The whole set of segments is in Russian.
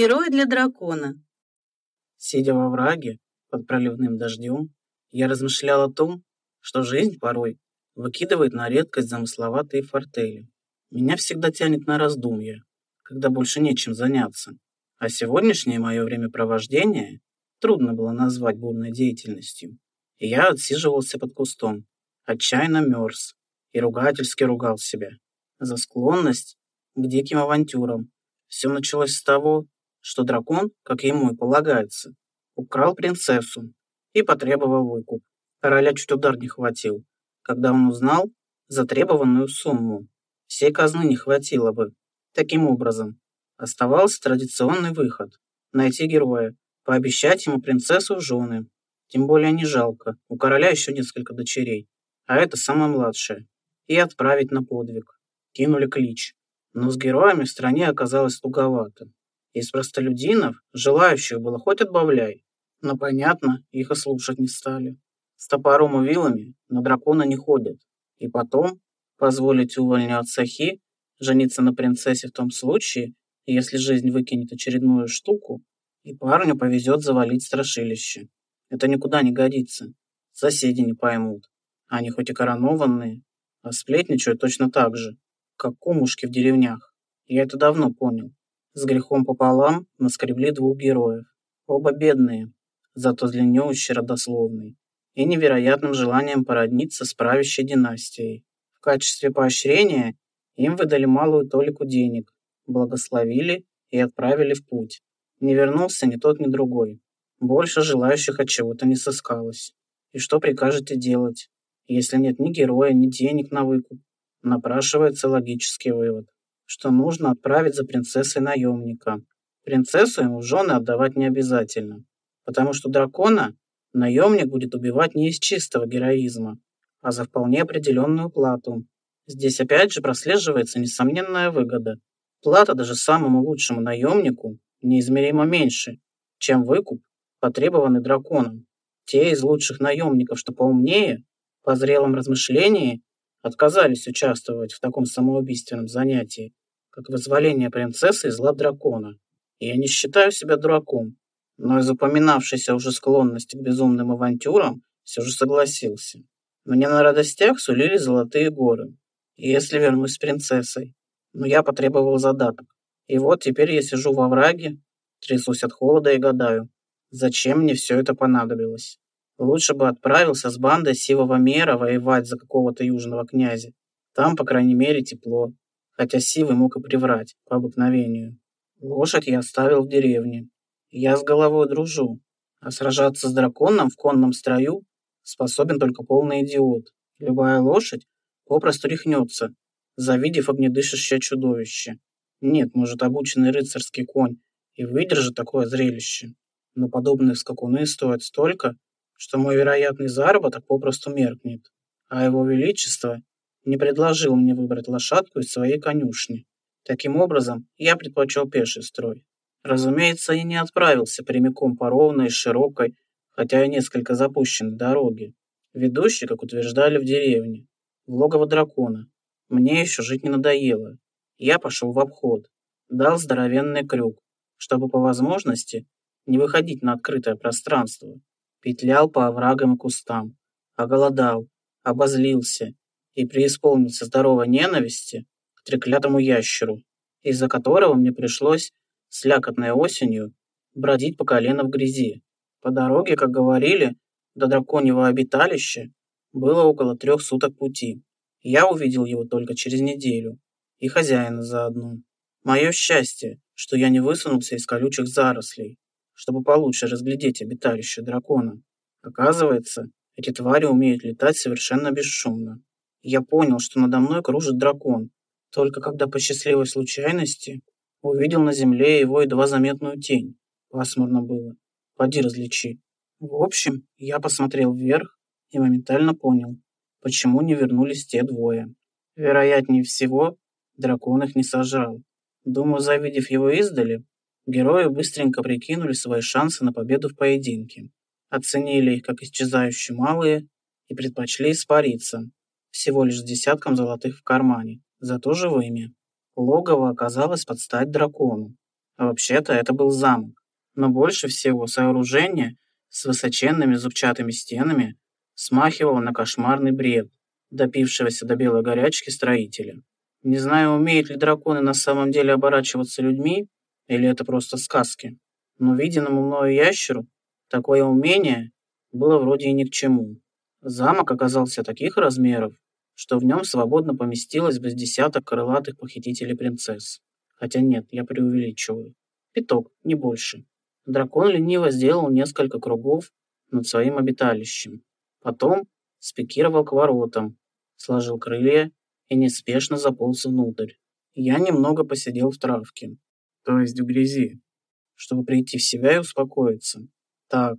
Герой для дракона. Сидя во враге под проливным дождем, я размышлял о том, что жизнь порой выкидывает на редкость замысловатые фортели. Меня всегда тянет на раздумья, когда больше нечем заняться. А сегодняшнее мое времяпровождение трудно было назвать бурной деятельностью. И я отсиживался под кустом, отчаянно мерз и ругательски ругал себя за склонность к диким авантюрам. Все началось с того, что дракон, как ему и полагается, украл принцессу и потребовал выкуп. Короля чуть удар не хватил, когда он узнал затребованную сумму. Всей казны не хватило бы. Таким образом, оставался традиционный выход – найти героя, пообещать ему принцессу в жены. Тем более не жалко, у короля еще несколько дочерей, а это самая младшая, и отправить на подвиг. Кинули клич. Но с героями в стране оказалось туговато. Из простолюдинов желающих было хоть отбавляй, но, понятно, их и слушать не стали. С топором и вилами на дракона не ходят. И потом позволить увольню от Сахи жениться на принцессе в том случае, если жизнь выкинет очередную штуку, и парню повезет завалить страшилище. Это никуда не годится. Соседи не поймут. Они хоть и коронованные, а сплетничают точно так же, как кумушки в деревнях. Я это давно понял. С грехом пополам наскребли двух героев. Оба бедные, зато длиннющий родословный, и невероятным желанием породниться с правящей династией. В качестве поощрения им выдали малую толику денег, благословили и отправили в путь. Не вернулся ни тот, ни другой. Больше желающих от чего-то не сыскалось. И что прикажете делать, если нет ни героя, ни денег на выкуп? Напрашивается логический вывод, что нужно отправить за принцессой наемника. Принцессу ему в жены отдавать не обязательно, потому что дракона наемник будет убивать не из чистого героизма, а за вполне определенную плату. Здесь опять же прослеживается несомненная выгода. Плата даже самому лучшему наемнику неизмеримо меньше, чем выкуп, потребованный драконом. Те из лучших наемников, что поумнее, по зрелом размышлении, отказались участвовать в таком самоубийственном занятии, как вызволение принцессы из лап дракона. И я не считаю себя дураком, но из упоминавшейся уже склонности к безумным авантюрам все же согласился. Мне на радостях сулили золотые горы, если вернусь с принцессой. Но я потребовал задаток. И вот теперь я сижу во враге, трясусь от холода и гадаю, зачем мне все это понадобилось. Лучше бы отправился с бандой Сивого Мера воевать за какого-то южного князя. Там, по крайней мере, тепло. Хотя Сивый мог и приврать, по обыкновению. Лошадь я оставил в деревне. Я с головой дружу. А сражаться с драконом в конном строю способен только полный идиот. Любая лошадь попросту рехнется, завидев огнедышащее чудовище. Нет, может, обученный рыцарский конь и выдержит такое зрелище. Но подобные скакуны стоят столько, что мой вероятный заработок попросту меркнет. А его величество не предложил мне выбрать лошадку из своей конюшни. Таким образом, я предпочел пеший строй. Разумеется, я не отправился прямиком по ровной, широкой, хотя и несколько запущенной дороге, ведущей, как утверждали в деревне, в логово дракона. Мне еще жить не надоело. Я пошел в обход, дал здоровенный крюк, чтобы по возможности не выходить на открытое пространство. Петлял по оврагам и кустам, оголодал, обозлился и преисполнился здоровой ненависти к треклятому ящеру, из-за которого мне пришлось слякотной осенью бродить по колено в грязи. По дороге, как говорили, до драконьего обиталища было около трех суток пути. Я увидел его только через неделю, и хозяина заодно. Мое счастье, что я не высунулся из колючих зарослей, чтобы получше разглядеть обиталище дракона. Оказывается, эти твари умеют летать совершенно бесшумно. Я понял, что надо мной кружит дракон, только когда по счастливой случайности увидел на земле его едва заметную тень. Пасмурно было. Поди различи. В общем, я посмотрел вверх и моментально понял, почему не вернулись те двое. Вероятнее всего, дракон их не сожрал. Думаю, завидев его издали, герои быстренько прикинули свои шансы на победу в поединке. Оценили их как исчезающие малые и предпочли испариться, всего лишь с десятком золотых в кармане, зато живыми. Логово оказалось под стать дракону. Вообще-то это был замок, но больше всего сооружение с высоченными зубчатыми стенами смахивало на кошмарный бред, допившегося до белой горячки строителя. Не знаю, умеют ли драконы на самом деле оборачиваться людьми, или это просто сказки, но виденному мною ящеру такое умение было вроде и ни к чему. Замок оказался таких размеров, что в нем свободно поместилось бы с десяток крылатых похитителей принцесс. Хотя нет, я преувеличиваю. Пяток, не больше. Дракон лениво сделал несколько кругов над своим обиталищем. Потом спикировал к воротам, сложил крылья и неспешно заполз внутрь. Я немного посидел в травке, то есть в грязи, чтобы прийти в себя и успокоиться. Так,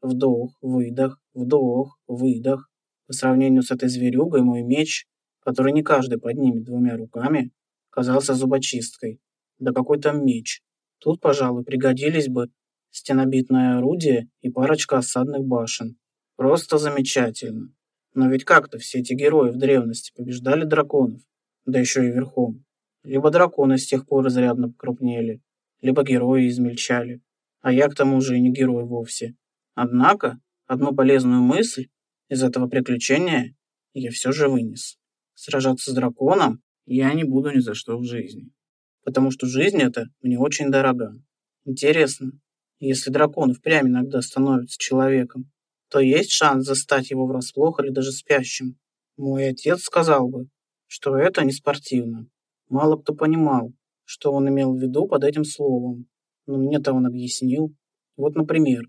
вдох, выдох, вдох, выдох. По сравнению с этой зверюгой мой меч, который не каждый поднимет двумя руками, казался зубочисткой. Да какой там меч. Тут, пожалуй, пригодились бы стенобитное орудие и парочка осадных башен. Просто замечательно. Но ведь как-то все эти герои в древности побеждали драконов, да еще и верхом. Либо драконы с тех пор изрядно покрупнели, либо герои измельчали. А я к тому же и не герой вовсе. Однако, одну полезную мысль из этого приключения я все же вынес. Сражаться с драконом я не буду ни за что в жизни. Потому что жизнь эта мне очень дорога. Интересно, если дракон впрямь иногда становится человеком, то есть шанс застать его врасплох или даже спящим. Мой отец сказал бы, что это не спортивно. Мало кто понимал, что он имел в виду под этим словом. Но мне-то он объяснил. Вот, например,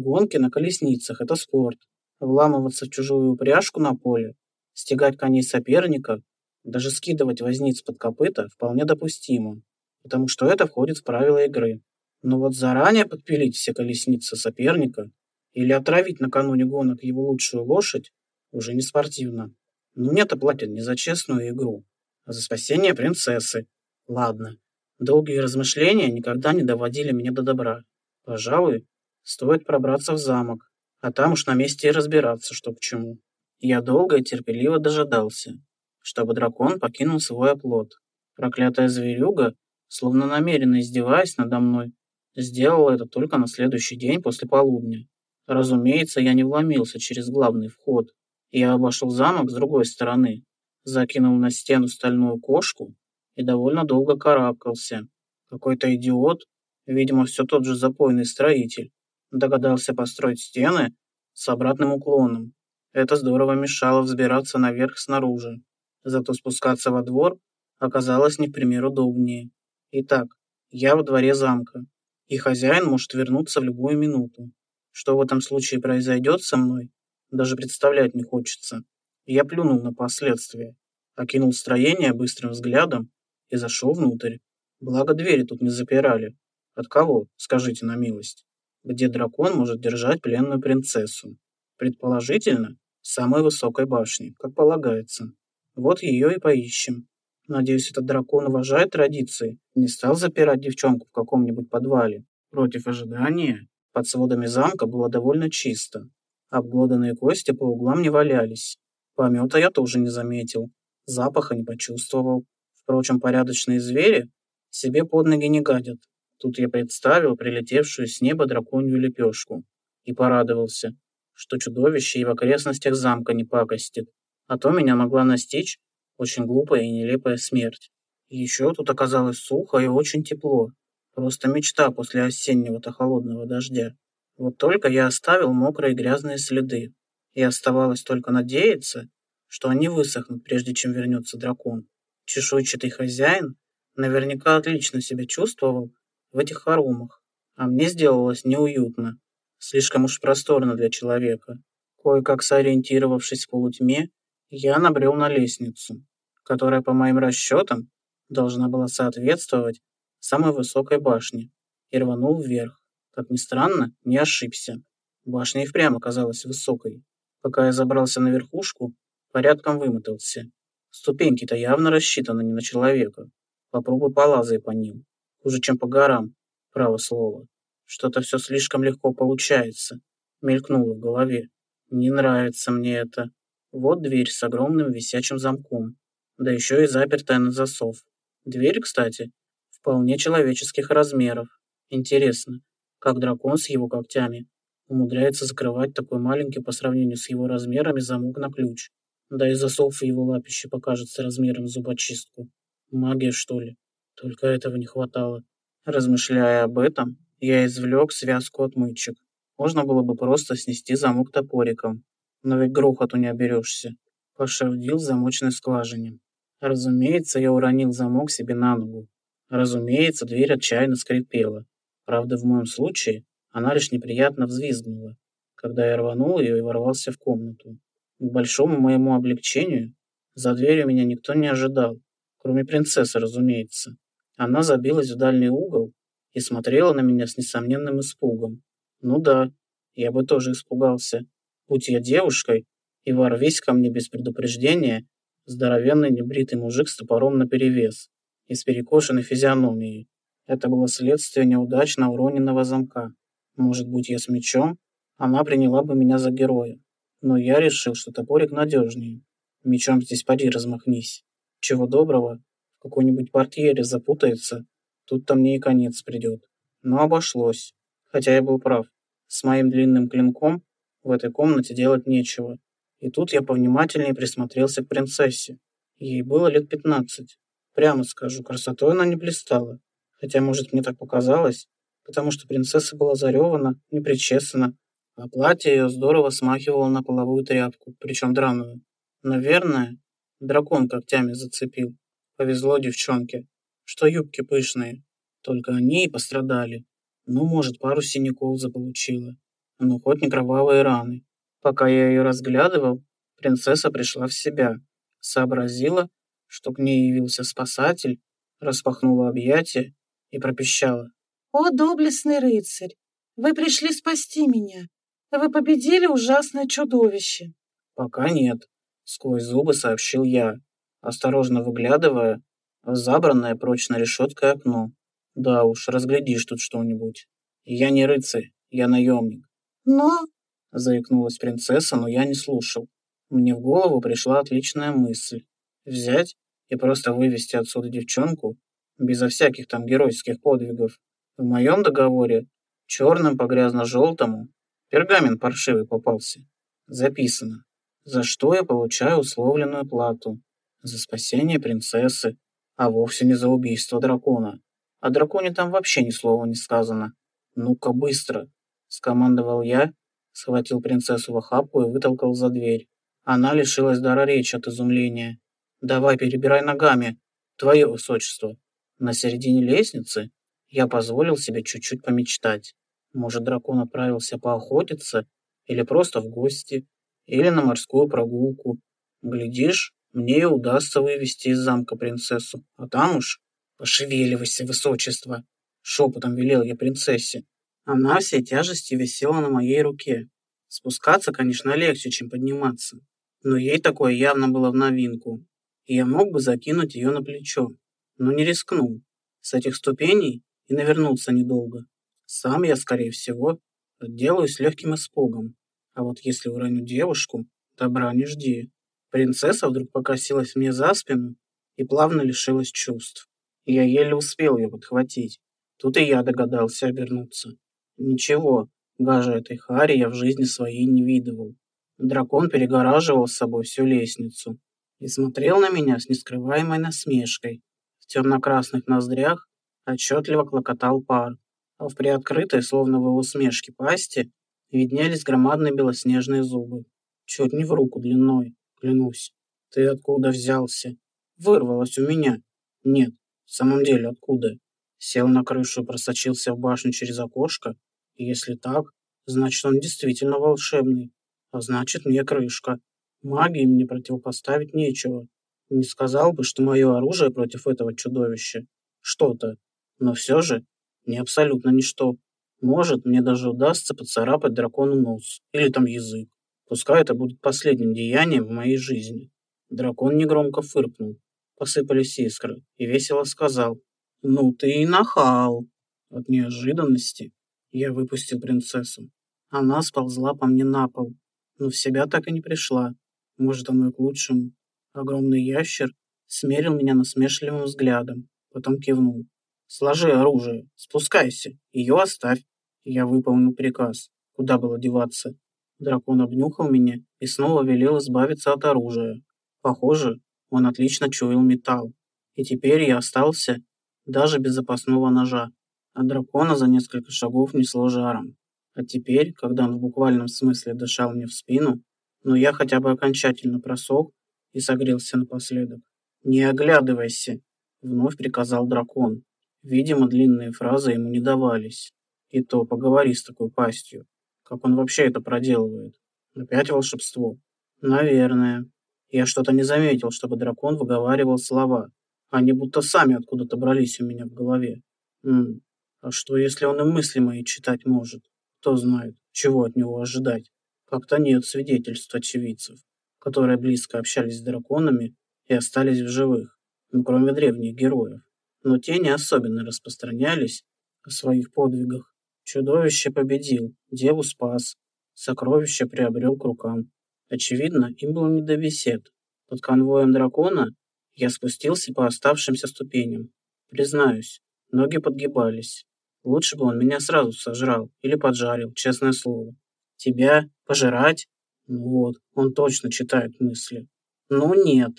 гонки на колесницах – это спорт. Вламываться в чужую упряжку на поле, стегать коней соперника, даже скидывать возниц под копыта вполне допустимо, потому что это входит в правила игры. Но вот заранее подпилить все колесницы соперника или отравить накануне гонок его лучшую лошадь уже не спортивно. Но мне-то платят не за честную игру, а за спасение принцессы. Ладно, долгие размышления никогда не доводили меня до добра. Пожалуй, стоит пробраться в замок, а там уж на месте и разбираться, что к чему. Я долго и терпеливо дожидался, чтобы дракон покинул свой оплот. Проклятая зверюга, словно намеренно издеваясь надо мной, сделала это только на следующий день после полудня. Разумеется, я не вломился через главный вход. Я обошел замок с другой стороны, закинул на стену стальную кошку и довольно долго карабкался. Какой-то идиот, видимо, все тот же запойный строитель, догадался построить стены с обратным уклоном. Это здорово мешало взбираться наверх снаружи. Зато спускаться во двор оказалось не в пример удобнее. Итак, я во дворе замка, и хозяин может вернуться в любую минуту. Что в этом случае произойдет со мной, даже представлять не хочется. Я плюнул на последствия, окинул строение быстрым взглядом и зашел внутрь. Благо двери тут не запирали. От кого, скажите на милость? Где дракон может держать пленную принцессу? Предположительно, самой высокой башне, как полагается. Вот ее и поищем. Надеюсь, этот дракон уважает традиции, не стал запирать девчонку в каком-нибудь подвале. Против ожидания под сводами замка было довольно чисто. Обглоданные кости по углам не валялись. Помета я тоже не заметил. Запаха не почувствовал. Впрочем, порядочные звери себе под ноги не гадят. Тут я представил прилетевшую с неба драконью лепешку и порадовался, что чудовище и в окрестностях замка не пакостит, а то меня могла настичь очень глупая и нелепая смерть. Еще тут оказалось сухо и очень тепло. Просто мечта после осеннего-то холодного дождя. Вот только я оставил мокрые грязные следы. И оставалось только надеяться, что они высохнут, прежде чем вернется дракон. Чешуйчатый хозяин наверняка отлично себя чувствовал в этих хоромах, а мне сделалось неуютно. Слишком уж просторно для человека. Кое-как сориентировавшись в полутьме, я набрел на лестницу, которая, по моим расчетам, должна была соответствовать самой высокой башне, и рванул вверх. Как ни странно, не ошибся. Башня и впрямь оказалась высокой. Пока я забрался на верхушку, порядком вымотался. Ступеньки-то явно рассчитаны не на человека. Попробуй полазай по ним. Хуже, чем по горам, право слово. Что-то все слишком легко получается. Мелькнуло в голове. Не нравится мне это. Вот дверь с огромным висячим замком. Да еще и запертая на засов. Дверь, кстати, вполне человеческих размеров. Интересно, как дракон с его когтями умудряется закрывать такой маленький по сравнению с его размерами замок на ключ. Да и засов в его лапище покажется размером зубочистку. Магия, что ли? Только этого не хватало. Размышляя об этом, я извлек связку отмычек. Можно было бы просто снести замок топориком, но ведь грохоту не оберешься. Пошевдил в замочной скважине. Разумеется, я уронил замок себе на ногу. Разумеется, дверь отчаянно скрипела. Правда, в моем случае она лишь неприятно взвизгнула, когда я рванул ее и ворвался в комнату. К большому моему облегчению за дверью меня никто не ожидал, кроме принцессы, разумеется. Она забилась в дальний угол и смотрела на меня с несомненным испугом. Ну да, я бы тоже испугался. Будь я девушкой, и ворвись ко мне без предупреждения, здоровенный небритый мужик с топором наперевес и с перекошенной физиономией. Это было следствие неудачно уроненного замка. Может быть, я с мечом? Она приняла бы меня за героя. Но я решил, что топорик надежнее. Мечом здесь поди размахнись. Чего доброго, какой-нибудь портьере запутается, тут-то мне и конец придет. Но обошлось. Хотя я был прав. С моим длинным клинком в этой комнате делать нечего. И тут я повнимательнее присмотрелся к принцессе. Ей было лет пятнадцать. Прямо скажу, красотой она не блистала. Хотя, может, мне так показалось, потому что принцесса была заревана, не причесана, а платье ее здорово смахивало на половую тряпку, причем драную. Наверное, дракон когтями зацепил. Повезло девчонке, что юбки пышные. Только они и пострадали. Ну, может, пару синяков заполучила. Но хоть не кровавые раны. Пока я ее разглядывал, принцесса пришла в себя. Сообразила, что к ней явился спасатель, распахнула объятия и пропищала. «О, доблестный рыцарь! Вы пришли спасти меня! Вы победили ужасное чудовище!» «Пока нет», — сквозь зубы сообщил я, осторожно выглядывая в забранное прочно решеткой окно. «Да уж, разглядишь тут что-нибудь. Я не рыцарь, я наемник». «Но...» — заикнулась принцесса, но я не слушал. Мне в голову пришла отличная мысль. Взять и просто вывести отсюда девчонку, безо всяких там геройских подвигов. В моем договоре, черным по грязно-желтому, пергамент паршивый попался. Записано, за что я получаю условленную плату. За спасение принцессы, а вовсе не за убийство дракона. О драконе там вообще ни слова не сказано. «Ну-ка, быстро!» — скомандовал я, схватил принцессу в охапку и вытолкал за дверь. Она лишилась дара речи от изумления. «Давай, перебирай ногами, твое высочество!» На середине лестницы я позволил себе чуть-чуть помечтать. Может, дракон отправился поохотиться, или просто в гости, или на морскую прогулку. Глядишь, мне удастся вывести из замка принцессу, а там уж пошевеливайся, высочество. Шепотом велел я принцессе. Она всей тяжестью висела на моей руке. Спускаться, конечно, легче, чем подниматься, но ей такое явно было в новинку, и я мог бы закинуть ее на плечо но не рискнул. С этих ступеней и навернуться недолго. Сам я, скорее всего, отделаюсь легким испугом. А вот если уроню девушку, добра не жди. Принцесса вдруг покосилась мне за спину и плавно лишилась чувств. Я еле успел ее подхватить. Тут и я догадался обернуться. Ничего, гажа этой хари я в жизни своей не видывал. Дракон перегораживал с собой всю лестницу и смотрел на меня с нескрываемой насмешкой. В темно-красных ноздрях отчетливо клокотал пар, а в приоткрытой, словно в его усмешке пасти, виднелись громадные белоснежные зубы. Чуть не в руку длиной, клянусь. Ты откуда взялся? Вырвалось у меня. Нет, в самом деле откуда? Сел на крышу просочился в башню через окошко? Если так, значит он действительно волшебный. А значит мне крышка. Магии мне противопоставить нечего. Не сказал бы, что мое оружие против этого чудовища что-то, но все же не абсолютно ничто. Может, мне даже удастся поцарапать дракону нос или там язык. Пускай это будет последним деянием в моей жизни. Дракон негромко фыркнул. Посыпались искры и весело сказал. «Ну ты и нахал!» От неожиданности я выпустил принцессу. Она сползла по мне на пол, но в себя так и не пришла. Может, оно и к лучшему. Огромный ящер смерил меня насмешливым взглядом, потом кивнул. Сложи оружие, спускайся, ее оставь. Я выполнил приказ. Куда было деваться? Дракон обнюхал меня и снова велел избавиться от оружия. Похоже, он отлично чуял металл. И теперь я остался даже без запасного ножа. А дракона за несколько шагов несло жаром. А теперь, когда он в буквальном смысле дышал мне в спину, но я хотя бы окончательно просох и согрелся напоследок. «Не оглядывайся!» — вновь приказал дракон. Видимо, длинные фразы ему не давались. И то поговори с такой пастью. Как он вообще это проделывает? Опять волшебство? Наверное. Я что-то не заметил, чтобы дракон выговаривал слова. Они будто сами откуда-то брались у меня в голове. М а что, если он и мысли мои читать может? Кто знает, чего от него ожидать? Как-то нет свидетельств очевидцев, которые близко общались с драконами и остались в живых, ну, кроме древних героев. Но те не особенно распространялись о своих подвигах. Чудовище победил, деву спас, сокровище приобрел к рукам. Очевидно, им было не до бесед. Под конвоем дракона я спустился по оставшимся ступеням. Признаюсь, ноги подгибались. Лучше бы он меня сразу сожрал или поджарил, честное слово. Тебя пожирать? Ну вот, он точно читает мысли. Ну нет.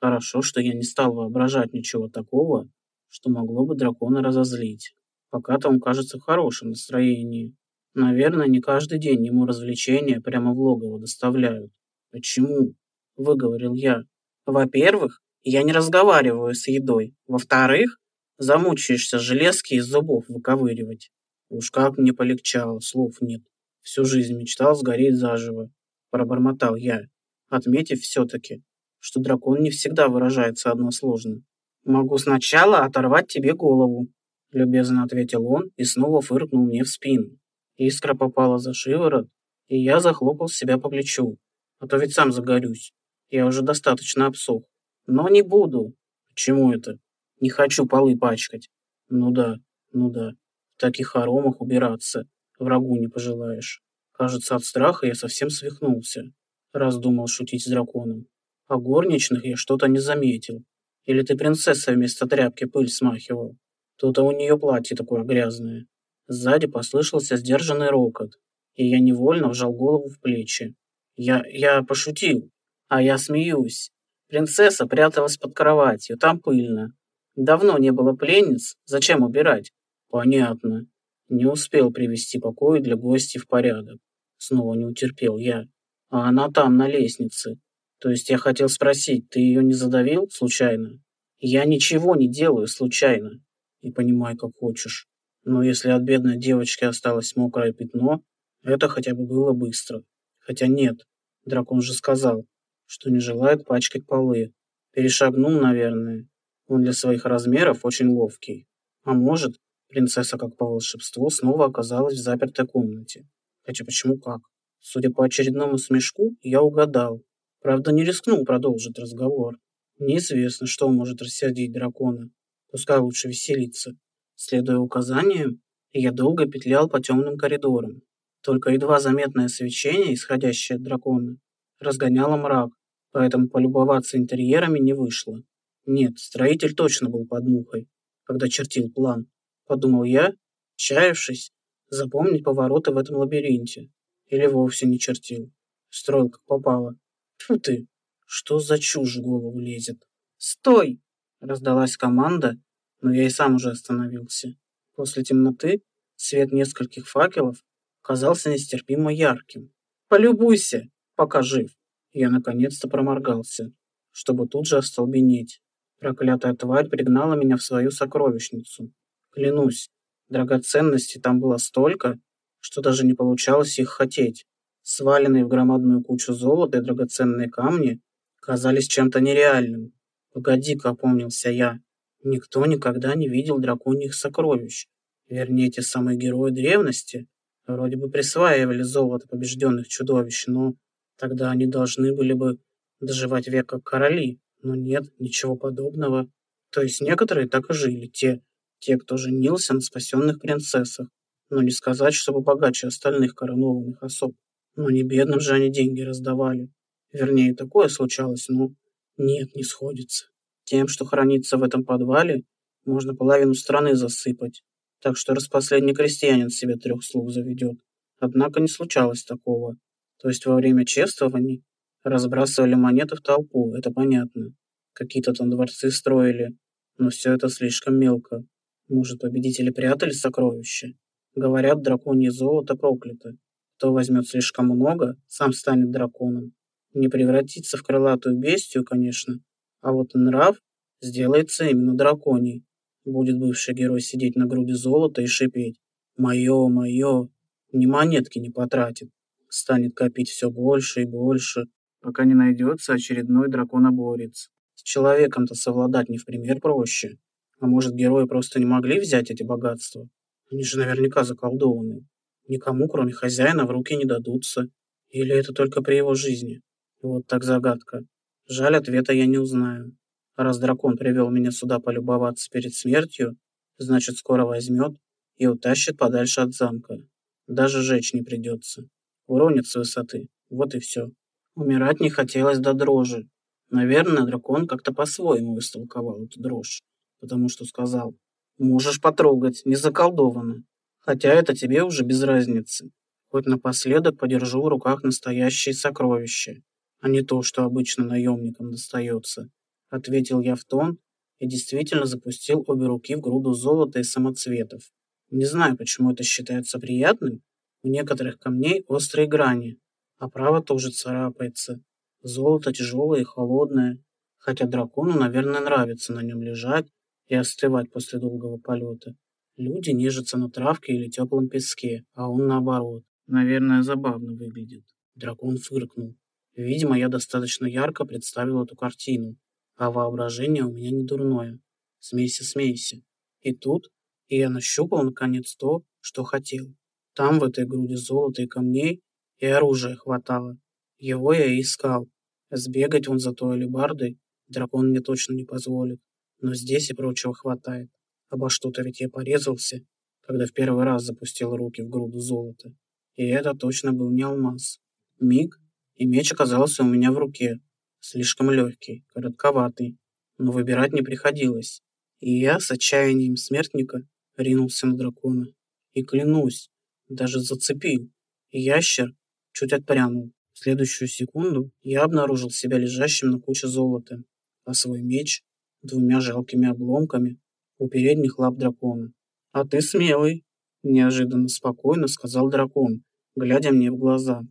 Хорошо, что я не стал воображать ничего такого, что могло бы дракона разозлить. Пока-то он кажется в хорошем настроении. Наверное, не каждый день ему развлечения прямо в логово доставляют. Почему? Выговорил я. Во-первых, я не разговариваю с едой. Во-вторых, Замучаешься железки из зубов выковыривать. Уж как мне полегчало, слов нет. Всю жизнь мечтал сгореть заживо. Пробормотал я, отметив все-таки, что дракон не всегда выражается односложно. «Могу сначала оторвать тебе голову», — любезно ответил он и снова фыркнул мне в спину. Искра попала за шиворот, и я захлопал себя по плечу. А то ведь сам загорюсь. Я уже достаточно обсох. Но не буду. Почему это? Не хочу полы пачкать. Ну да, ну да. В таких хоромах убираться. Врагу не пожелаешь. Кажется, от страха я совсем свихнулся. Раз думал шутить с драконом. А горничных я что-то не заметил. Или ты принцесса вместо тряпки пыль смахивал? То-то у нее платье такое грязное. Сзади послышался сдержанный рокот, и я невольно вжал голову в плечи. Я, я пошутил, а я смеюсь. Принцесса пряталась под кроватью, там пыльно. Давно не было пленниц, зачем убирать? Понятно. Не успел привести покой для гостей в порядок. Снова не утерпел я. А она там, на лестнице. То есть я хотел спросить, ты ее не задавил случайно? Я ничего не делаю случайно. И понимай, как хочешь. Но если от бедной девочки осталось мокрое пятно, это хотя бы было быстро. Хотя нет, дракон же сказал, что не желает пачкать полы. Перешагнул, наверное, он для своих размеров очень ловкий. А может, принцесса как по волшебству снова оказалась в запертой комнате. Хотя почему как? Судя по очередному смешку, я угадал. Правда, не рискнул продолжить разговор. Неизвестно, что может рассердить дракона. Пускай лучше веселиться. Следуя указаниям, я долго петлял по темным коридорам. Только едва заметное свечение, исходящее от дракона, разгоняло мрак, поэтому полюбоваться интерьерами не вышло. Нет, строитель точно был под мухой, когда чертил план. Подумал я, чаявшись, запомнить повороты в этом лабиринте. Или вовсе не чертил. Строил как попало. Тьфу ты, что за чушь в голову лезет? Стой! Раздалась команда, но я и сам уже остановился. После темноты свет нескольких факелов казался нестерпимо ярким. Полюбуйся, пока жив. Я наконец-то проморгался, чтобы тут же остолбенеть. Проклятая тварь пригнала меня в свою сокровищницу. Клянусь, драгоценностей там было столько, что даже не получалось их хотеть. Сваленные в громадную кучу золота и драгоценные камни казались чем-то нереальным. Погоди-ка, опомнился я. Никто никогда не видел драконьих сокровищ. Вернее, те самые герои древности вроде бы присваивали золото побежденных чудовищ, но тогда они должны были бы доживать век как короли. Но нет, ничего подобного. То есть некоторые так и жили, те, те, кто женился на спасенных принцессах. Но не сказать, чтобы богаче остальных коронованных особ. Но не бедным же они деньги раздавали. Вернее, такое случалось, но нет, не сходится. Тем, что хранится в этом подвале, можно половину страны засыпать. Так что раз последний крестьянин себе трех слуг заведет. Однако не случалось такого. То есть во время чествований разбрасывали монеты в толпу, это понятно. Какие-то там дворцы строили, но все это слишком мелко. Может, победители прятали сокровища? Говорят, драконье золото проклято. Кто возьмет слишком много, сам станет драконом. Не превратится в крылатую бестию, конечно, а вот нрав сделается именно драконий. Будет бывший герой сидеть на груди золота и шипеть. «Мое, мое!» Ни монетки не потратит. Станет копить все больше и больше, пока не найдется очередной драконоборец. С человеком-то совладать не в пример проще. А может, герои просто не могли взять эти богатства? Они же наверняка заколдованы. Никому, кроме хозяина, в руки не дадутся. Или это только при его жизни? Вот так загадка. Жаль, ответа я не узнаю. Раз дракон привел меня сюда полюбоваться перед смертью, значит, скоро возьмет и утащит подальше от замка. Даже жечь не придется. Уронит с высоты. Вот и все. Умирать не хотелось до дрожи. Наверное, дракон как-то по-своему истолковал эту дрожь, потому что сказал, можешь потрогать, не заколдовано. Хотя это тебе уже без разницы. Хоть напоследок подержу в руках настоящие сокровища, а не то, что обычно наемникам достается. Ответил я в тон и действительно запустил обе руки в груду золота и самоцветов. Не знаю, почему это считается приятным. У некоторых камней острые грани, а право тоже царапается. Золото тяжелое и холодное, хотя дракону, наверное, нравится на нем лежать и остывать после долгого полета. Люди нежатся на травке или теплом песке, а он наоборот. Наверное, забавно выглядит. Дракон фыркнул. Видимо, я достаточно ярко представил эту картину, а воображение у меня не дурное. Смейся, смейся. И тут я нащупал, наконец, то, что хотел. Там, в этой груди золота и камней, и оружия хватало. Его я и искал. Сбегать он за той алебардой дракон мне точно не позволит. Но здесь и прочего хватает. Обо что-то ведь я порезался, когда в первый раз запустил руки в груду золота. И это точно был не алмаз. Миг, и меч оказался у меня в руке. Слишком легкий, коротковатый. Но выбирать не приходилось. И я с отчаянием смертника ринулся на дракона. И клянусь, даже зацепил. И ящер чуть отпрянул. В следующую секунду я обнаружил себя лежащим на куче золота, а свой меч двумя жалкими обломками у передних лап дракона. «А ты смелый!» – неожиданно спокойно сказал дракон, глядя мне в глаза.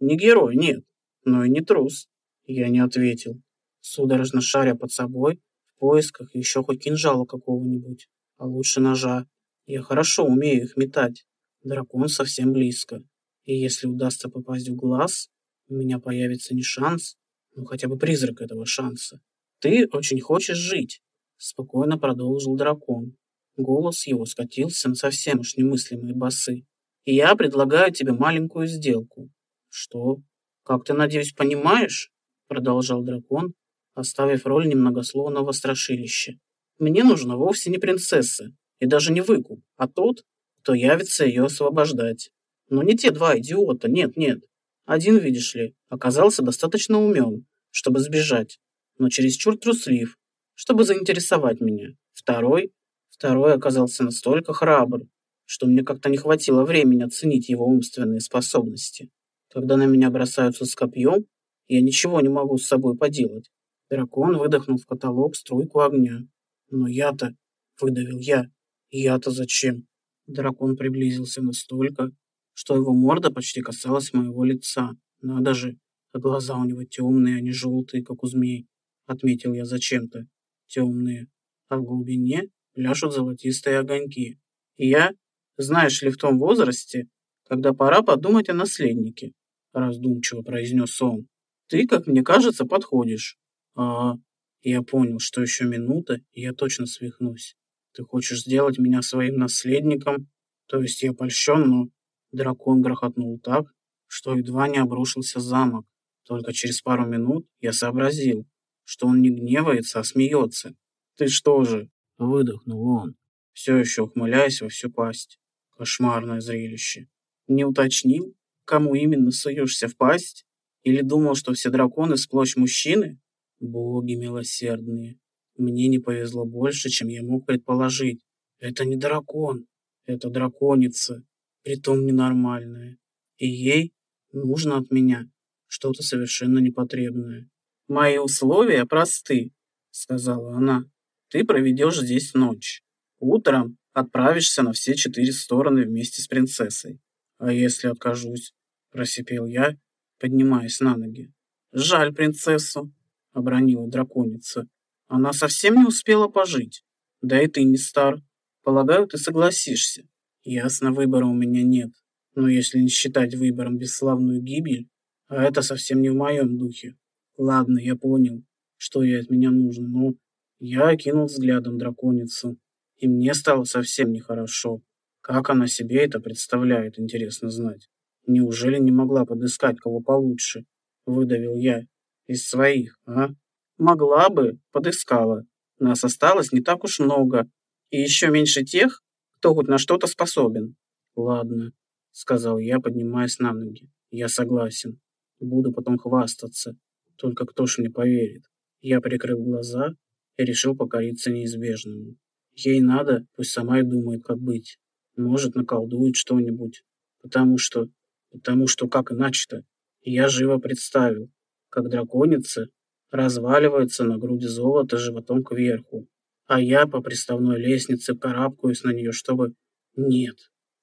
«Не герой, нет, но и не трус!» Я не ответил, судорожно шаря под собой в поисках еще хоть кинжала какого-нибудь, а лучше ножа. Я хорошо умею их метать. Дракон совсем близко. И если удастся попасть в глаз, у меня появится не шанс, но хотя бы призрак этого шанса. Ты очень хочешь жить, Спокойно продолжил дракон. Голос его скатился на совсем уж немыслимые басы. И я предлагаю тебе маленькую сделку. Что? Как ты, надеюсь, понимаешь? Продолжал дракон, оставив роль немногословного страшилища. Мне нужна вовсе не принцесса, и даже не выкуп, а тот, кто явится ее освобождать. Но не те два идиота, нет-нет. Один, видишь ли, оказался достаточно умен, чтобы сбежать, но чересчур труслив, чтобы заинтересовать меня. Второй, второй оказался настолько храбр, что мне как-то не хватило времени оценить его умственные способности. Когда на меня бросаются с копьем, я ничего не могу с собой поделать. Дракон выдохнул в каталог струйку огня. Но я-то, выдавил я, я-то зачем? Дракон приблизился настолько, что его морда почти касалась моего лица. Надо же, а глаза у него темные, а не желтые, как у змей, отметил я зачем-то темные, а в глубине пляшут золотистые огоньки. И я, знаешь ли, в том возрасте, когда пора подумать о наследнике, раздумчиво произнес он. Ты, как мне кажется, подходишь. А, я понял, что еще минута, и я точно свихнусь. Ты хочешь сделать меня своим наследником? То есть я польщен, но... Дракон грохотнул так, что едва не обрушился замок. Только через пару минут я сообразил, что он не гневается, а смеется. «Ты что же?» — выдохнул он, все еще ухмыляясь во всю пасть. Кошмарное зрелище. Не уточнил, кому именно суешься в пасть? Или думал, что все драконы сплошь мужчины? Боги милосердные. Мне не повезло больше, чем я мог предположить. Это не дракон, это драконица, притом ненормальная. И ей нужно от меня что-то совершенно непотребное. «Мои условия просты», — сказала она. «Ты проведешь здесь ночь. Утром отправишься на все четыре стороны вместе с принцессой. А если откажусь?» — просипел я, поднимаясь на ноги. «Жаль принцессу», — обронила драконица. «Она совсем не успела пожить. Да и ты не стар. Полагаю, ты согласишься. Ясно, выбора у меня нет. Но если не считать выбором бесславную гибель, а это совсем не в моем духе. Ладно, я понял, что ей от меня нужно, но я окинул взглядом драконицу, и мне стало совсем нехорошо. Как она себе это представляет, интересно знать. Неужели не могла подыскать кого получше? Выдавил я. Из своих, а? Могла бы, подыскала. Нас осталось не так уж много. И еще меньше тех, кто хоть на что-то способен. Ладно, сказал я, поднимаясь на ноги. Я согласен. Буду потом хвастаться. Только кто ж мне поверит? Я прикрыл глаза и решил покориться неизбежному. Ей надо, пусть сама и думает, как быть. Может, наколдует что-нибудь. Потому что... Потому что как иначе-то? Я живо представил, как драконица разваливается на груди золота животом кверху, а я по приставной лестнице карабкаюсь на нее, чтобы... Нет.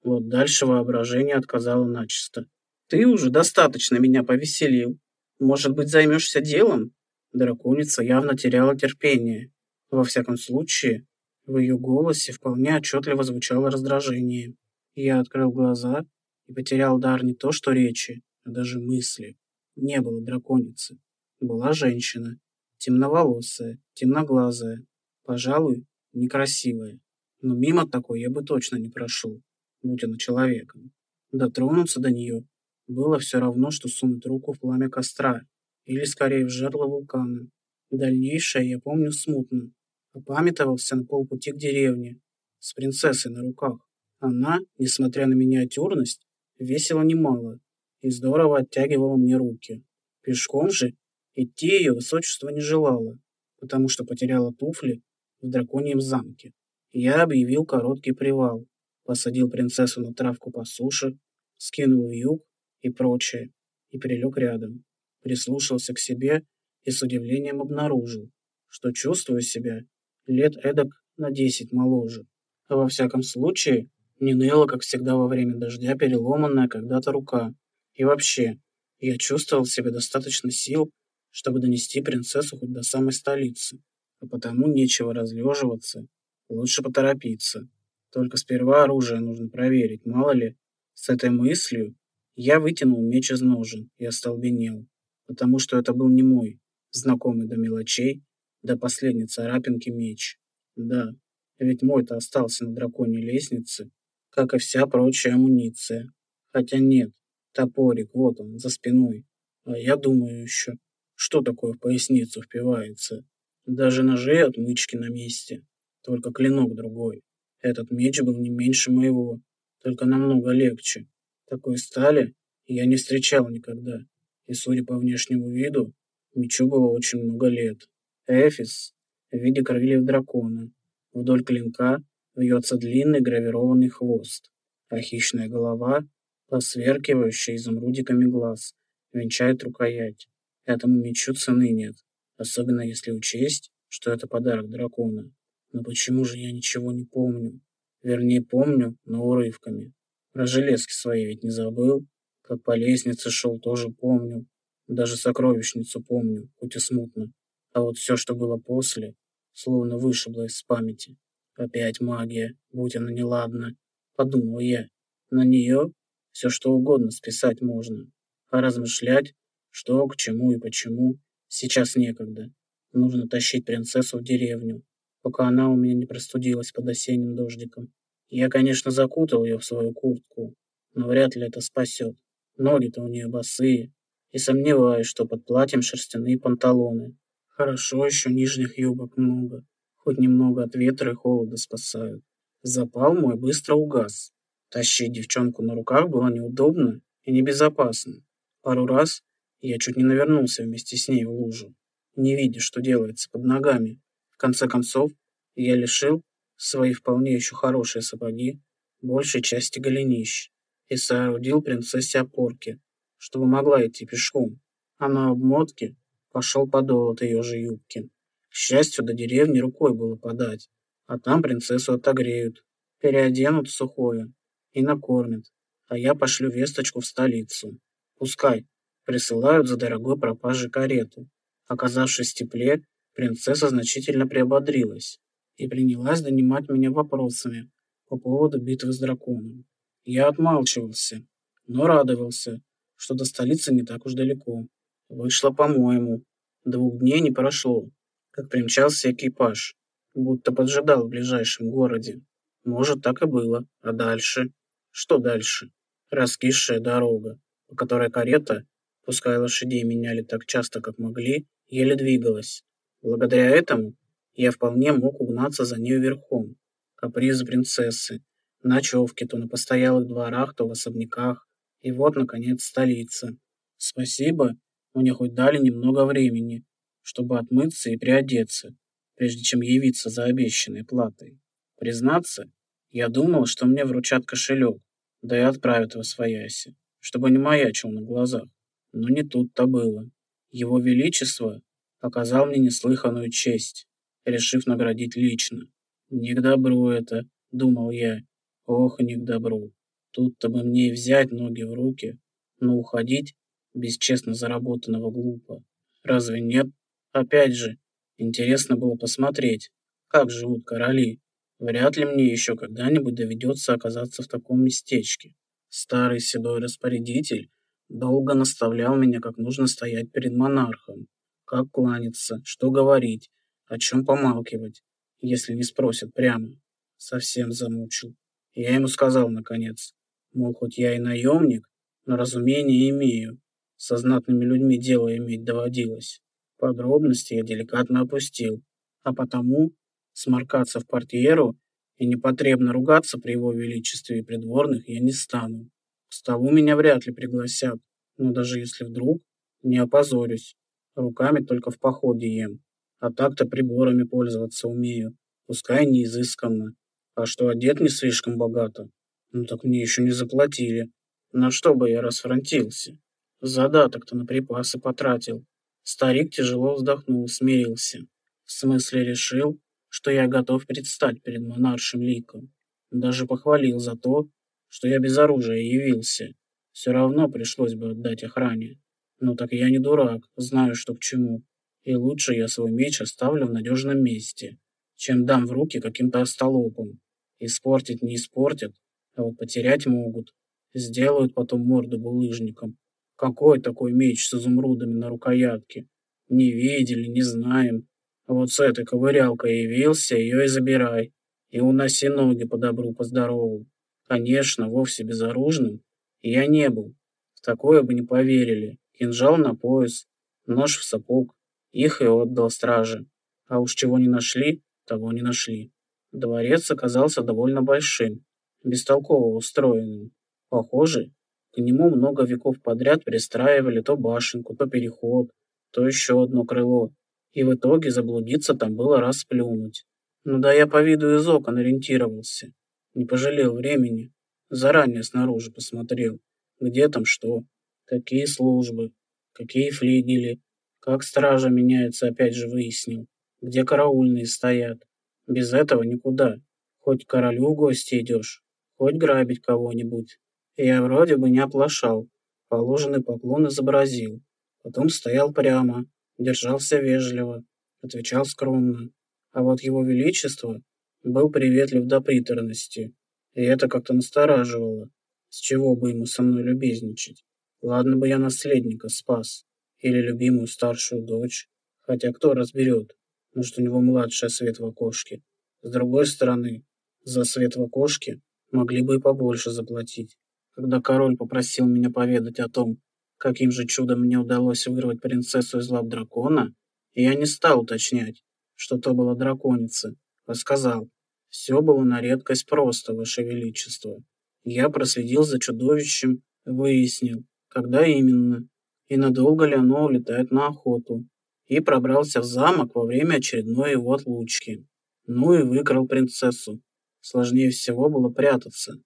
Вот дальше воображение отказало начисто. Ты уже достаточно меня повеселил. Может быть, займешься делом? Драконица явно теряла терпение. Во всяком случае, в ее голосе вполне отчетливо звучало раздражение. Я открыл глаза и потерял дар не то что речи, а даже мысли. Не было драконицы. Была женщина. Темноволосая, темноглазая. Пожалуй, некрасивая. Но мимо такой я бы точно не прошел, будь она человеком. Дотронуться до нее было все равно, что сунуть руку в пламя костра, или скорее в жерло вулкана. Дальнейшее я помню смутно. Опамятовался на полпути к деревне, с принцессой на руках. Она, несмотря на миниатюрность, весила немало и здорово оттягивала мне руки. Пешком же идти ее высочество не желала, потому что потеряла туфли в драконьем замке. Я объявил короткий привал, посадил принцессу на травку по суше, скинул юг и прочее, и прилег рядом. Прислушался к себе и с удивлением обнаружил, что чувствую себя лет эдак на десять моложе. А во всяком случае, не ныла, как всегда во время дождя, переломанная когда-то рука. И вообще, я чувствовал в себе достаточно сил, чтобы донести принцессу хоть до самой столицы. А потому нечего разлеживаться, лучше поторопиться. Только сперва оружие нужно проверить, мало ли. С этой мыслью я вытянул меч из ножен и остолбенел, потому что это был не мой, знакомый до мелочей, до последней царапинки меч. Да, ведь мой-то остался на драконьей лестнице, как и вся прочая амуниция. Хотя нет, топорик, вот он, за спиной. А я думаю еще, что такое в поясницу впивается. Даже ножи от мычки на месте, только клинок другой. Этот меч был не меньше моего, только намного легче. Такой стали я не встречал никогда, и, судя по внешнему виду, мечу было очень много лет. Эфис в виде крыльев дракона. Вдоль клинка вьется длинный гравированный хвост, а хищная голова, посверкивающая изумрудиками глаз, венчает рукоять. Этому мечу цены нет, особенно если учесть, что это подарок дракона. Но почему же я ничего не помню? Вернее, помню, но урывками. Про железки свои ведь не забыл. Как по лестнице шел, тоже помню. Даже сокровищницу помню, хоть и смутно. А вот все, что было после, словно вышибло из памяти. Опять магия, будь она неладна. Подумал я. На нее все что угодно списать можно. А размышлять, что, к чему и почему, сейчас некогда. Нужно тащить принцессу в деревню, пока она у меня не простудилась под осенним дождиком. Я, конечно, закутал ее в свою куртку, но вряд ли это спасет. Ноги-то у нее босые, и сомневаюсь, что под платьем шерстяные панталоны. Хорошо еще нижних юбок много, хоть немного от ветра и холода спасают. Запал мой быстро угас. Тащить девчонку на руках было неудобно и небезопасно. Пару раз я чуть не навернулся вместе с ней в лужу, не видя, что делается под ногами. В конце концов, я лишил свои вполне еще хорошие сапоги большей части голенищ и соорудил принцессе опорки, чтобы могла идти пешком, а на обмотке пошел подол от ее же юбки. К счастью, до деревни рукой было подать, а там принцессу отогреют, переоденут в сухое и накормят, а я пошлю весточку в столицу. Пускай присылают за дорогой пропажей карету. Оказавшись в тепле, принцесса значительно приободрилась и принялась донимать меня вопросами по поводу битвы с драконом. Я отмалчивался, но радовался, что до столицы не так уж далеко. Вышло, по-моему. Двух дней не прошло, как примчался экипаж, будто поджидал в ближайшем городе. Может, так и было. А дальше? Что дальше? Раскисшая дорога, по которой карета, пускай лошадей меняли так часто, как могли, еле двигалась. Благодаря этому я вполне мог угнаться за нею верхом. Капризы принцессы, ночевки то на постоялых дворах, то в особняках. И вот, наконец, столица. Спасибо, мне хоть дали немного времени, чтобы отмыться и приодеться, прежде чем явиться за обещанной платой. Признаться, я думал, что мне вручат кошелек, да и отправят во свояси, чтобы не маячил на глазах. Но не тут-то было. Его Величество оказал мне неслыханную честь, решив наградить лично. Не к добру это, думал я. Ох, не к добру. Тут-то бы мне и взять ноги в руки, но уходить без честно заработанного глупо. Разве нет? Опять же, интересно было посмотреть, как живут короли. Вряд ли мне еще когда-нибудь доведется оказаться в таком местечке. Старый седой распорядитель долго наставлял меня, как нужно стоять перед монархом, как кланяться, что говорить, о чем помалкивать, если не спросят прямо. Совсем замучил. Я ему сказал, наконец, мол, хоть я и наемник, но разумение имею. Со знатными людьми дело иметь доводилось. Подробности я деликатно опустил, а потому Сморкаться в портьеру и непотребно ругаться при его величестве и придворных я не стану. К столу меня вряд ли пригласят, но даже если вдруг, не опозорюсь. Руками только в походе ем, а так-то приборами пользоваться умею, пускай не изысканно. А что одет не слишком богато, ну так мне еще не заплатили. На что бы я расфронтился? Задаток-то на припасы потратил. Старик тяжело вздохнул, смирился. В смысле решил, что я готов предстать перед монаршим ликом. Даже похвалил за то, что я без оружия явился. Все равно пришлось бы отдать охране. Ну так я не дурак, знаю, что к чему. И лучше я свой меч оставлю в надежном месте, чем дам в руки каким-то остолопам. Испортить не испортят, а вот потерять могут. Сделают потом морду булыжником. Какой такой меч с изумрудами на рукоятке? Не видели, не знаем. Вот с этой ковырялкой явился, ее и забирай. И уноси ноги по добру, по здорову. Конечно, вовсе безоружным я не был. В такое бы не поверили. Кинжал на пояс, нож в сапог. Их и отдал страже. А уж чего не нашли, того не нашли. Дворец оказался довольно большим, бестолково устроенным. Похоже, к нему много веков подряд пристраивали то башенку, то переход, то еще одно крыло, и в итоге заблудиться там было расплюнуть. Ну да я по виду из окон ориентировался. Не пожалел времени. Заранее снаружи посмотрел. Где там что? Какие службы? Какие флигели? Как стража меняется, опять же выяснил. Где караульные стоят? Без этого никуда. Хоть королю в гости идешь, хоть грабить кого-нибудь. Я вроде бы не оплошал. Положенный поклон изобразил. Потом стоял прямо, держался вежливо, отвечал скромно. А вот его величество был приветлив до приторности, и это как-то настораживало. С чего бы ему со мной любезничать? Ладно бы я наследника спас, или любимую старшую дочь, хотя кто разберет, может у него младшая свет в окошке. С другой стороны, за свет в окошке могли бы и побольше заплатить. Когда король попросил меня поведать о том, каким же чудом мне удалось вырвать принцессу из лап дракона, я не стал уточнять, что то была драконица, а сказал, все было на редкость просто, Ваше Величество. Я проследил за чудовищем, выяснил, когда именно и надолго ли оно улетает на охоту. и пробрался в замок во время очередной его отлучки. Ну и выкрал принцессу. Сложнее всего было прятаться,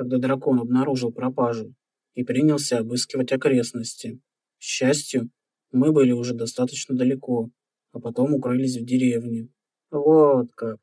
когда дракон обнаружил пропажу и принялся обыскивать окрестности. К счастью, мы были уже достаточно далеко, а потом укрылись в деревне. «Вот как!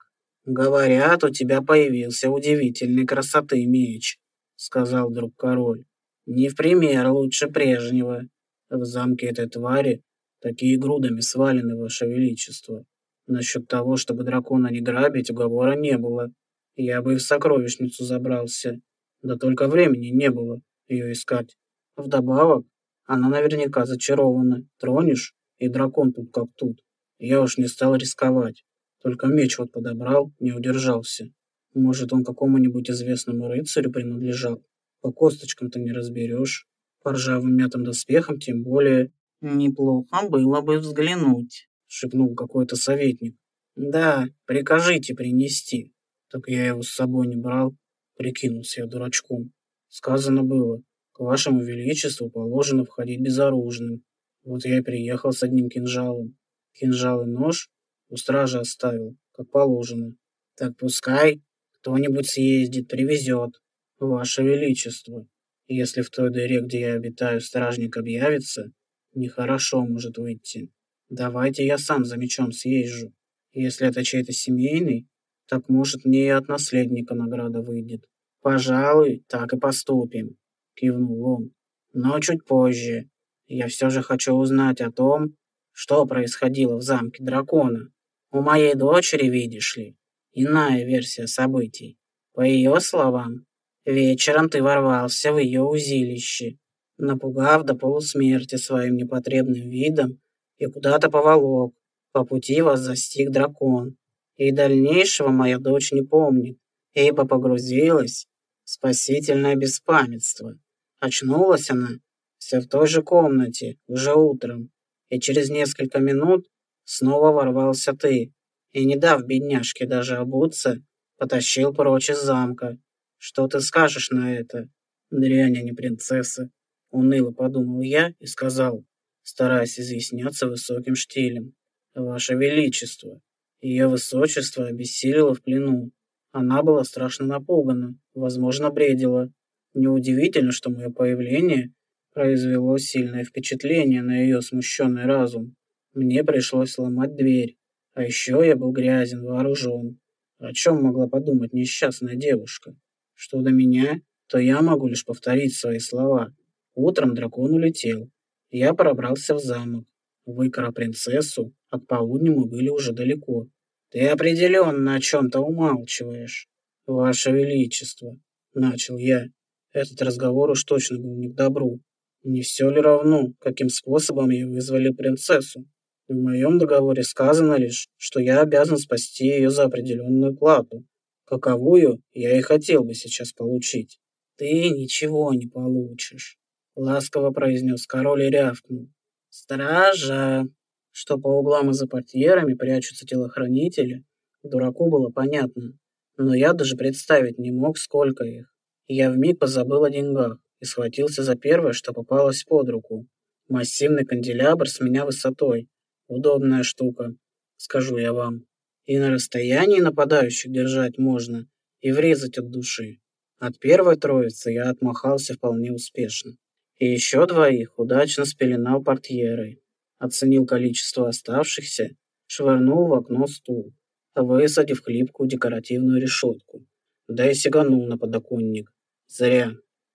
Говорят, у тебя появился удивительной красоты меч», — сказал друг король. «Не в пример лучше прежнего. В замке этой твари такие грудами свалены, ваше величество. Насчет того, чтобы дракона не грабить, уговора не было. Я бы и в сокровищницу забрался. Да только времени не было ее искать. Вдобавок, она наверняка зачарована. Тронешь, и дракон тут как тут. Я уж не стал рисковать. Только меч вот подобрал, не удержался. Может, он какому-нибудь известному рыцарю принадлежал? По косточкам-то не разберешь. По ржавым мятым доспехам тем более. Неплохо было бы взглянуть, шепнул какой-то советник. Да, прикажите принести. Так я его с собой не брал. Прикинулся я дурачком. Сказано было, к вашему величеству положено входить безоружным. Вот я и приехал с одним кинжалом. Кинжал и нож у стражи оставил, как положено. Так пускай кто-нибудь съездит, привезет. Ваше Величество, если в той дыре, где я обитаю, стражник объявится, нехорошо может выйти. Давайте я сам за мечом съезжу. Если это чей-то семейный, так может мне и от наследника награда выйдет. Пожалуй, так и поступим, кивнул он. Но чуть позже. Я все же хочу узнать о том, что происходило в замке дракона. У моей дочери, видишь ли, иная версия событий. По ее словам, вечером ты ворвался в ее узилище, напугав до полусмерти своим непотребным видом и куда-то поволок. По пути вас застиг дракон. И дальнейшего моя дочь не помнит, ибо погрузилась в спасительное беспамятство. Очнулась она все в той же комнате, уже утром, и через несколько минут снова ворвался ты, и, не дав бедняжке даже обуться, потащил прочь из замка. Что ты скажешь на это? Дрянь, а не принцесса. Уныло подумал я и сказал, стараясь изъясняться высоким штилем. Ваше Величество, ее высочество обессилило в плену. Она была страшно напугана, возможно, бредила. Неудивительно, что мое появление произвело сильное впечатление на ее смущенный разум. Мне пришлось ломать дверь. А еще я был грязен, вооружен. О чем могла подумать несчастная девушка? Что до меня, то я могу лишь повторить свои слова. Утром дракон улетел. Я пробрался в замок. Выкрал принцессу, а к полудню мы были уже далеко. Ты определенно о чем-то умалчиваешь. Ваше Величество, начал я. Этот разговор уж точно был не к добру. Не все ли равно, каким способом ее вызвали принцессу? В моем договоре сказано лишь, что я обязан спасти ее за определенную плату, каковую я и хотел бы сейчас получить. Ты ничего не получишь, ласково произнес король и рявкнул. Стража! Что по углам и за портьерами прячутся телохранители, дураку было понятно, но я даже представить не мог, сколько их. Я вмиг позабыл о деньгах и схватился за первое, что попалось под руку. Массивный канделябр с меня высотой, Удобная штука, скажу я вам. И на расстоянии нападающих держать можно, и врезать от души. От первой троицы я отмахался вполне успешно. И еще двоих удачно спеленал портьерой. Оценил количество оставшихся, швырнул в окно стул, высадив хлипкую декоративную решетку. Да и сиганул на подоконник. Зря.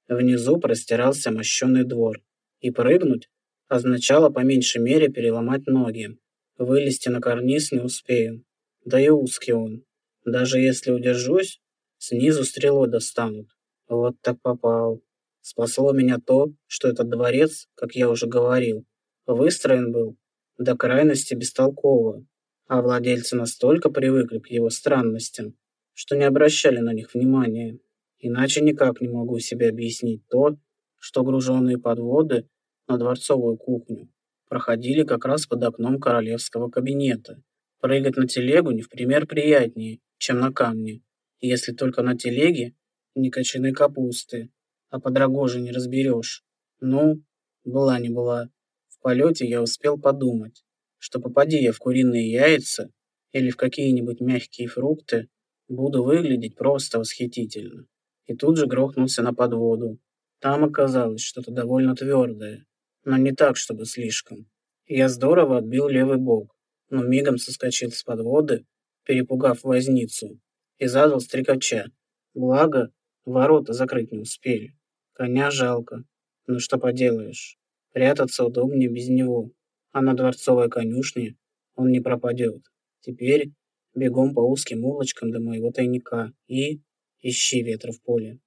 Внизу простирался мощеный двор. И прыгнуть означало по меньшей мере переломать ноги. Вылезти на карниз не успею. Да и узкий он. Даже если удержусь, снизу стрелой достанут. Вот так попал. Спасло меня то, что этот дворец, как я уже говорил, выстроен был до крайности бестолково, а владельцы настолько привыкли к его странностям, что не обращали на них внимания. Иначе никак не могу себе объяснить то, что груженные подводы на дворцовую кухню, проходили как раз под окном королевского кабинета. Прыгать на телегу не в пример приятнее, чем на камне, если только на телеге не кочаны капусты, а по драгоже не разберешь. Ну, была не была. В полете я успел подумать, что попади я в куриные яйца или в какие-нибудь мягкие фрукты, буду выглядеть просто восхитительно. И тут же грохнулся на подводу. Там оказалось что-то довольно твердое, но не так, чтобы слишком. Я здорово отбил левый бок, но мигом соскочил с подводы, перепугав возницу, и задал стрекача. Благо, ворота закрыть не успели. Коня жалко. Ну что поделаешь, прятаться удобнее без него, а на дворцовой конюшне он не пропадет. Теперь бегом по узким улочкам до моего тайника и ищи ветра в поле.